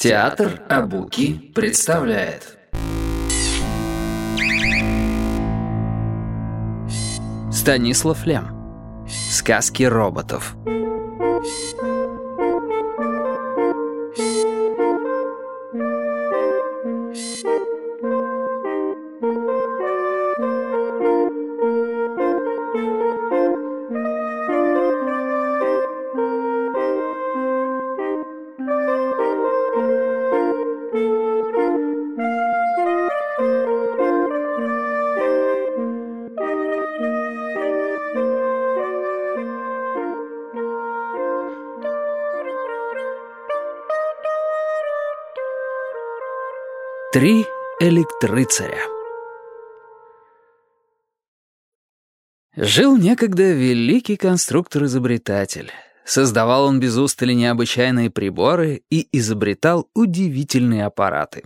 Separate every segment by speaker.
Speaker 1: Театр Абуки представляет.
Speaker 2: Станислав Лем. Сказки роботов Три электрыцаря Жил некогда великий конструктор-изобретатель. Создавал он без устали необычайные приборы и изобретал удивительные аппараты.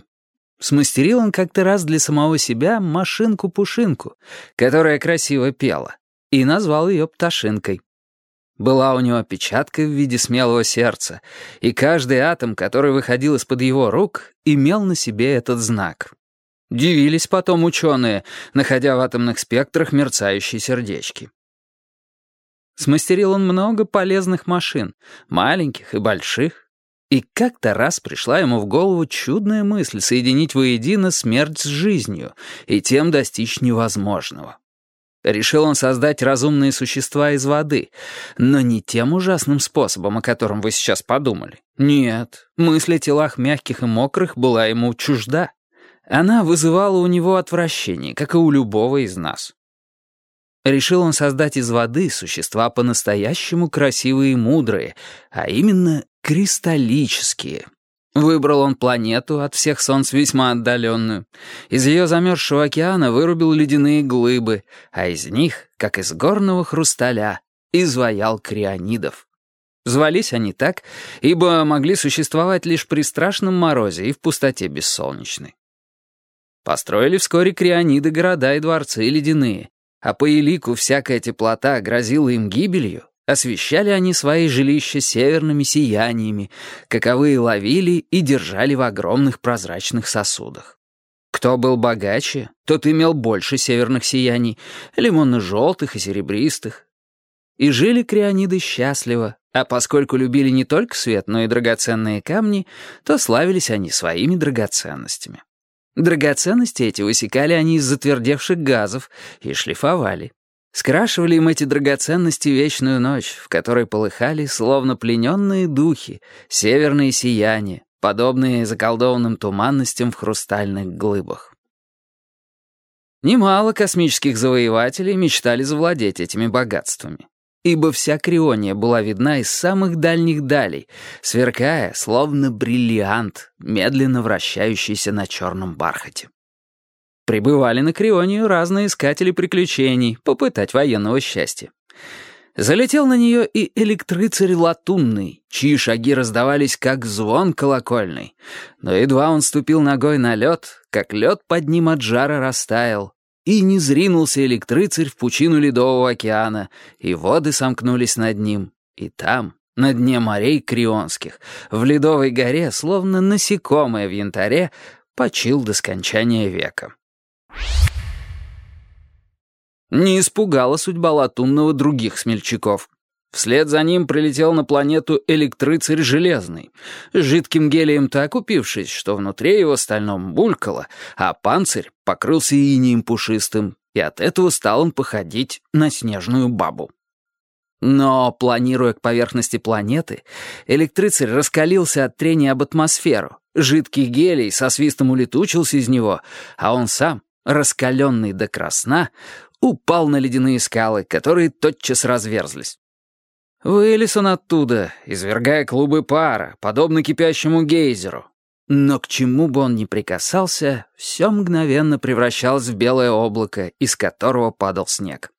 Speaker 2: Смастерил он как-то раз для самого себя машинку-пушинку, которая красиво пела, и назвал ее Пташинкой. Была у него печатка в виде смелого сердца, и каждый атом, который выходил из-под его рук, имел на себе этот знак. Дивились потом ученые, находя в атомных спектрах мерцающие сердечки. Смастерил он много полезных машин, маленьких и больших, и как-то раз пришла ему в голову чудная мысль соединить воедино смерть с жизнью и тем достичь невозможного. Решил он создать разумные существа из воды, но не тем ужасным способом, о котором вы сейчас подумали. Нет, мысль о телах мягких и мокрых была ему чужда. Она вызывала у него отвращение, как и у любого из нас. Решил он создать из воды существа по-настоящему красивые и мудрые, а именно кристаллические, Выбрал он планету, от всех солнц весьма отдаленную. Из ее замерзшего океана вырубил ледяные глыбы, а из них, как из горного хрусталя, изваял крионидов. Звались они так, ибо могли существовать лишь при страшном морозе и в пустоте бессолнечной. Построили вскоре криониды города и дворцы ледяные, а по элику всякая теплота грозила им гибелью, Освещали они свои жилища северными сияниями, каковые ловили и держали в огромных прозрачных сосудах. Кто был богаче, тот имел больше северных сияний, лимонно-желтых и серебристых. И жили криониды счастливо, а поскольку любили не только свет, но и драгоценные камни, то славились они своими драгоценностями. Драгоценности эти высекали они из затвердевших газов и шлифовали. Скрашивали им эти драгоценности вечную ночь, в которой полыхали, словно плененные духи, северные сияния, подобные заколдованным туманностям в хрустальных глыбах. Немало космических завоевателей мечтали завладеть этими богатствами, ибо вся Криония была видна из самых дальних далей, сверкая, словно бриллиант, медленно вращающийся на черном бархате. Прибывали на Крионию разные искатели приключений, попытать военного счастья. Залетел на нее и электрыцарь латунный, чьи шаги раздавались как звон колокольный. Но едва он ступил ногой на лед, как лед под ним от жара растаял, и не зринулся электрыцарь в пучину ледового океана, и воды сомкнулись над ним, и там, на дне морей крионских, в ледовой горе, словно насекомое в янтаре, почил до скончания века. Не испугала судьба Латунного других смельчаков. Вслед за ним прилетел на планету электрыцарь Железный, жидким гелием так упившись, что внутри его стальном булькало, а панцирь покрылся инием пушистым, и от этого стал он походить на снежную бабу. Но, планируя к поверхности планеты, электрыцарь раскалился от трения об атмосферу, жидкий гелий со свистом улетучился из него, а он сам раскаленный до красна, упал на ледяные скалы, которые тотчас разверзлись. Вылез он оттуда, извергая клубы пара, подобно кипящему гейзеру. Но к чему бы он ни прикасался, все мгновенно превращалось в белое облако, из которого падал снег.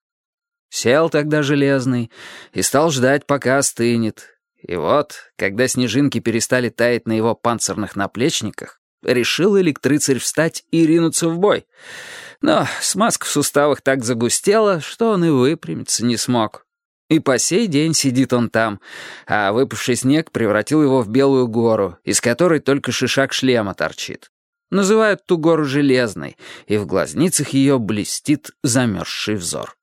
Speaker 2: Сел тогда железный и стал ждать, пока остынет. И вот, когда снежинки перестали таять на его панцирных наплечниках, решил электрыцарь встать и ринуться в бой. Но смазка в суставах так загустела, что он и выпрямиться не смог. И по сей день сидит он там, а выпавший снег превратил его в белую гору, из которой только шишак шлема торчит. Называют ту гору Железной, и в глазницах ее блестит замерзший взор.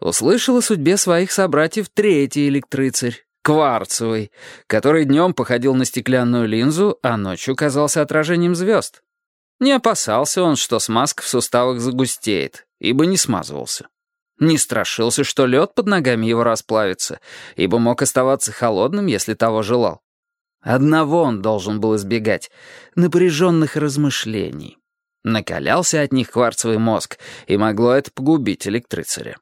Speaker 2: Услышал о судьбе своих собратьев третий электрыцарь, Кварцевый, который днем походил на стеклянную линзу, а ночью казался отражением звезд. Не опасался он, что смазка в суставах загустеет, ибо не смазывался. Не страшился, что лед под ногами его расплавится, ибо мог оставаться холодным, если того желал. Одного он должен был избегать — напряженных размышлений. Накалялся от них кварцевый мозг, и могло это погубить электрицаря.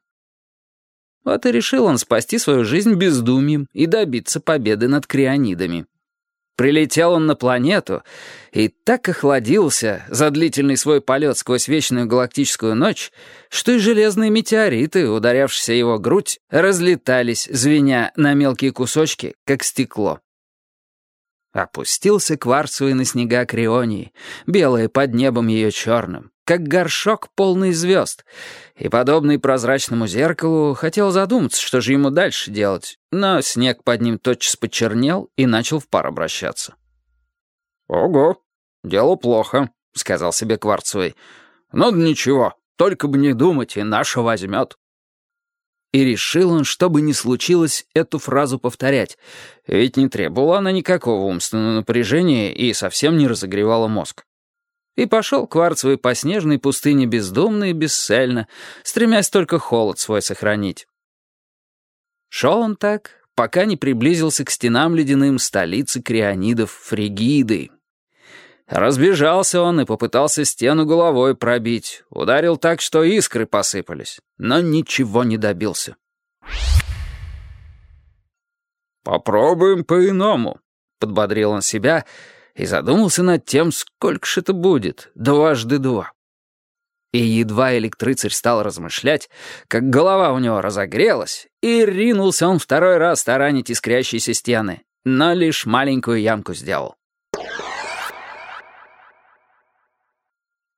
Speaker 2: Вот и решил он спасти свою жизнь бездумием и добиться победы над крионидами. Прилетел он на планету и так охладился за длительный свой полет сквозь вечную галактическую ночь, что и железные метеориты, ударявшиеся его грудь, разлетались, звеня на мелкие кусочки, как стекло. Опустился кварцевый на снега Крионии, белые под небом ее черным как горшок полный звезд, и, подобный прозрачному зеркалу, хотел задуматься, что же ему дальше делать, но снег под ним тотчас почернел и начал в пар обращаться. «Ого, дело плохо», — сказал себе Кварцевый. «Ну да ничего, только бы не думать, и наша возьмет». И решил он, что бы ни случилось, эту фразу повторять, ведь не требовала она никакого умственного напряжения и совсем не разогревала мозг и пошел кварцевый по снежной пустыне бездумно и бесцельно, стремясь только холод свой сохранить. Шел он так, пока не приблизился к стенам ледяным столицы крионидов Фригиды. Разбежался он и попытался стену головой пробить, ударил так, что искры посыпались, но ничего не добился. «Попробуем по-иному», — подбодрил он себя, — и задумался над тем, сколько ж это будет, дважды два. И едва электрыцарь стал размышлять, как голова у него разогрелась, и ринулся он второй раз таранить искрящиеся стены, но лишь маленькую ямку сделал.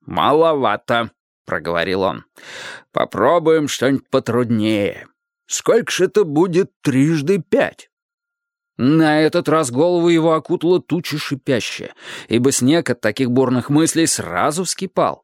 Speaker 2: «Маловато», — проговорил он. «Попробуем что-нибудь потруднее. Сколько ж это будет трижды пять?» На этот раз голову его окутала туча шипящая, ибо снег от таких бурных мыслей сразу вскипал.